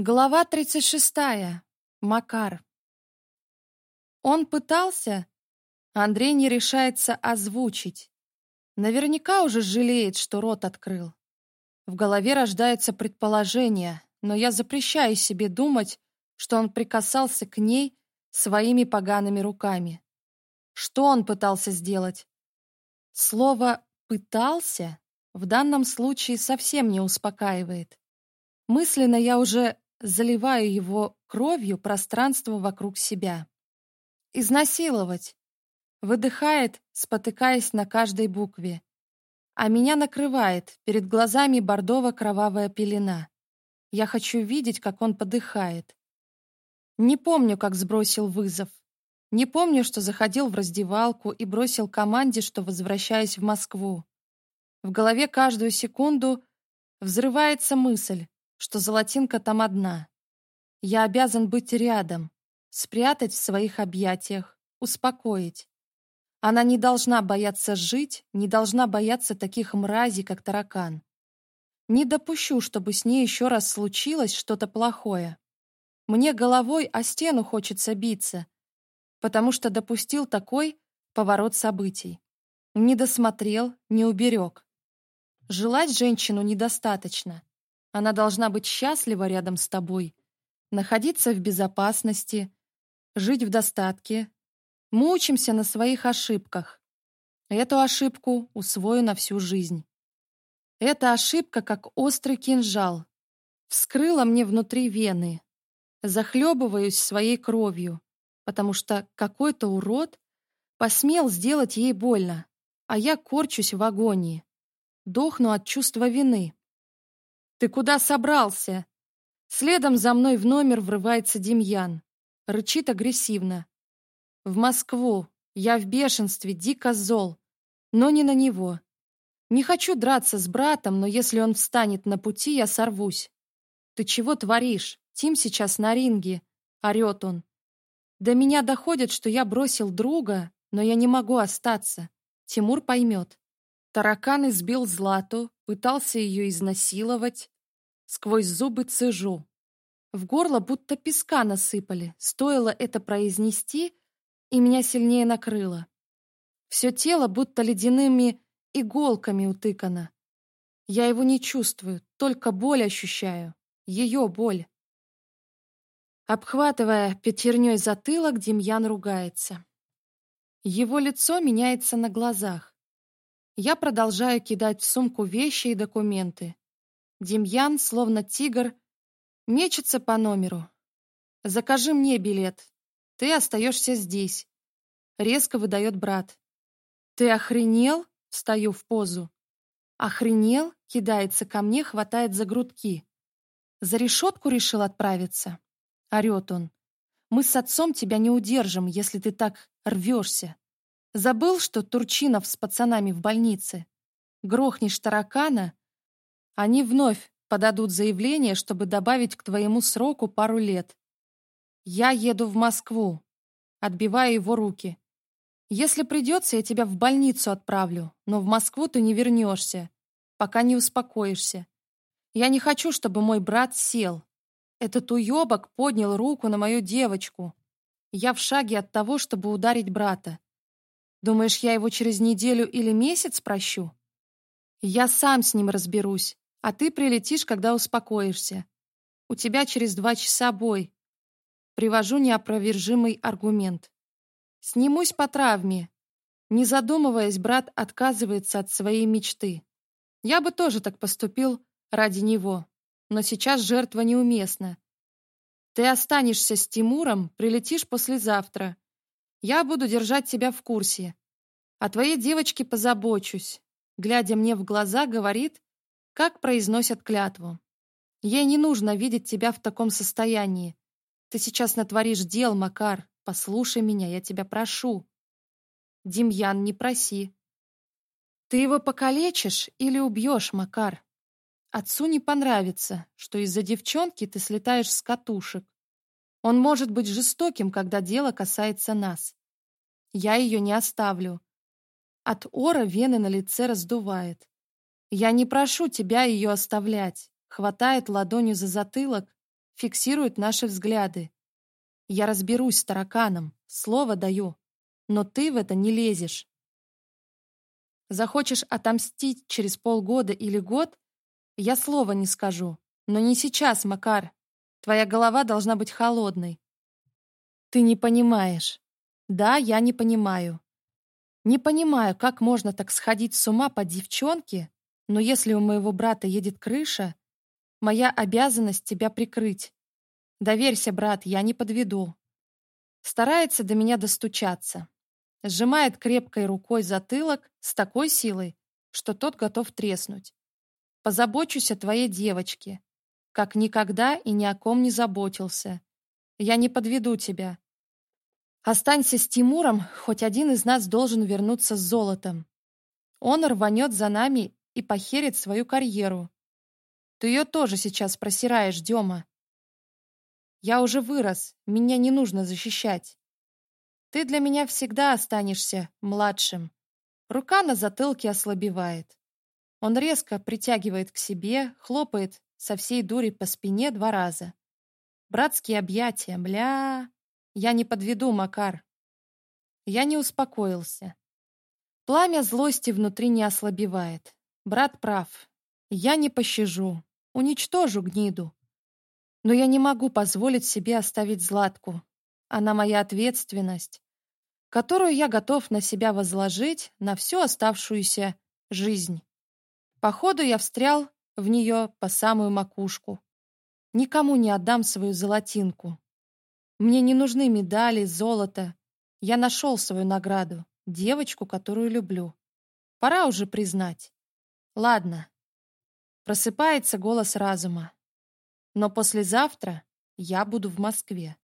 Глава 36. Макар. Он пытался, Андрей не решается озвучить. Наверняка уже жалеет, что рот открыл. В голове рождается предположение, но я запрещаю себе думать, что он прикасался к ней своими погаными руками. Что он пытался сделать? Слово «пытался» в данном случае совсем не успокаивает. Мысленно я уже заливаю его кровью пространство вокруг себя. «Изнасиловать!» Выдыхает, спотыкаясь на каждой букве. А меня накрывает, перед глазами бордово-кровавая пелена. Я хочу видеть, как он подыхает. Не помню, как сбросил вызов. Не помню, что заходил в раздевалку и бросил команде, что возвращаюсь в Москву. В голове каждую секунду взрывается мысль что Золотинка там одна. Я обязан быть рядом, спрятать в своих объятиях, успокоить. Она не должна бояться жить, не должна бояться таких мразей, как таракан. Не допущу, чтобы с ней еще раз случилось что-то плохое. Мне головой о стену хочется биться, потому что допустил такой поворот событий. Не досмотрел, не уберег. Желать женщину недостаточно. Она должна быть счастлива рядом с тобой, находиться в безопасности, жить в достатке. мучимся на своих ошибках. Эту ошибку усвою на всю жизнь. Эта ошибка, как острый кинжал, вскрыла мне внутри вены. Захлебываюсь своей кровью, потому что какой-то урод посмел сделать ей больно, а я корчусь в агонии, дохну от чувства вины. «Ты куда собрался?» Следом за мной в номер врывается Демьян. Рычит агрессивно. «В Москву. Я в бешенстве, дико зол. Но не на него. Не хочу драться с братом, но если он встанет на пути, я сорвусь. Ты чего творишь? Тим сейчас на ринге», — орёт он. «До меня доходит, что я бросил друга, но я не могу остаться. Тимур поймет. Таракан избил Злату, пытался ее изнасиловать. Сквозь зубы цежу. В горло будто песка насыпали. Стоило это произнести, и меня сильнее накрыло. Все тело будто ледяными иголками утыкано. Я его не чувствую, только боль ощущаю. Ее боль. Обхватывая пятерней затылок, Демьян ругается. Его лицо меняется на глазах. Я продолжаю кидать в сумку вещи и документы. Демьян, словно тигр, мечется по номеру. «Закажи мне билет. Ты остаешься здесь», — резко выдает брат. «Ты охренел?» — встаю в позу. «Охренел?» — кидается ко мне, хватает за грудки. «За решетку решил отправиться?» — орет он. «Мы с отцом тебя не удержим, если ты так рвешься. Забыл, что Турчинов с пацанами в больнице. Грохнешь таракана, они вновь подадут заявление, чтобы добавить к твоему сроку пару лет. Я еду в Москву, отбивая его руки. Если придется, я тебя в больницу отправлю, но в Москву ты не вернешься, пока не успокоишься. Я не хочу, чтобы мой брат сел. Этот уебок поднял руку на мою девочку. Я в шаге от того, чтобы ударить брата. Думаешь, я его через неделю или месяц прощу? Я сам с ним разберусь, а ты прилетишь, когда успокоишься. У тебя через два часа бой. Привожу неопровержимый аргумент. Снимусь по травме. Не задумываясь, брат отказывается от своей мечты. Я бы тоже так поступил ради него, но сейчас жертва неуместна. Ты останешься с Тимуром, прилетишь послезавтра. Я буду держать тебя в курсе. А «О твоей девочке позабочусь», глядя мне в глаза, говорит, как произносят клятву. «Ей не нужно видеть тебя в таком состоянии. Ты сейчас натворишь дел, Макар. Послушай меня, я тебя прошу». «Демьян, не проси». «Ты его покалечишь или убьешь, Макар?» Отцу не понравится, что из-за девчонки ты слетаешь с катушек. Он может быть жестоким, когда дело касается нас. Я ее не оставлю. От ора вены на лице раздувает. Я не прошу тебя ее оставлять. Хватает ладонью за затылок, фиксирует наши взгляды. Я разберусь с тараканом, слово даю. Но ты в это не лезешь. Захочешь отомстить через полгода или год, я слова не скажу. Но не сейчас, Макар. Твоя голова должна быть холодной. Ты не понимаешь. Да, я не понимаю. Не понимаю, как можно так сходить с ума по девчонке, но если у моего брата едет крыша, моя обязанность тебя прикрыть. Доверься, брат, я не подведу. Старается до меня достучаться. Сжимает крепкой рукой затылок с такой силой, что тот готов треснуть. Позабочусь о твоей девочке. Как никогда и ни о ком не заботился. Я не подведу тебя. Останься с Тимуром, хоть один из нас должен вернуться с золотом. Он рванет за нами и похерит свою карьеру. Ты ее тоже сейчас просираешь, Дема. Я уже вырос, меня не нужно защищать. Ты для меня всегда останешься младшим. Рука на затылке ослабевает. Он резко притягивает к себе, хлопает со всей дури по спине два раза. Братские объятия, мля... Я не подведу, Макар. Я не успокоился. Пламя злости внутри не ослабевает. Брат прав. Я не пощажу. Уничтожу гниду. Но я не могу позволить себе оставить Златку. Она моя ответственность, которую я готов на себя возложить на всю оставшуюся жизнь. Походу, я встрял в нее по самую макушку. Никому не отдам свою золотинку. Мне не нужны медали, золото. Я нашел свою награду, девочку, которую люблю. Пора уже признать. Ладно. Просыпается голос разума. Но послезавтра я буду в Москве.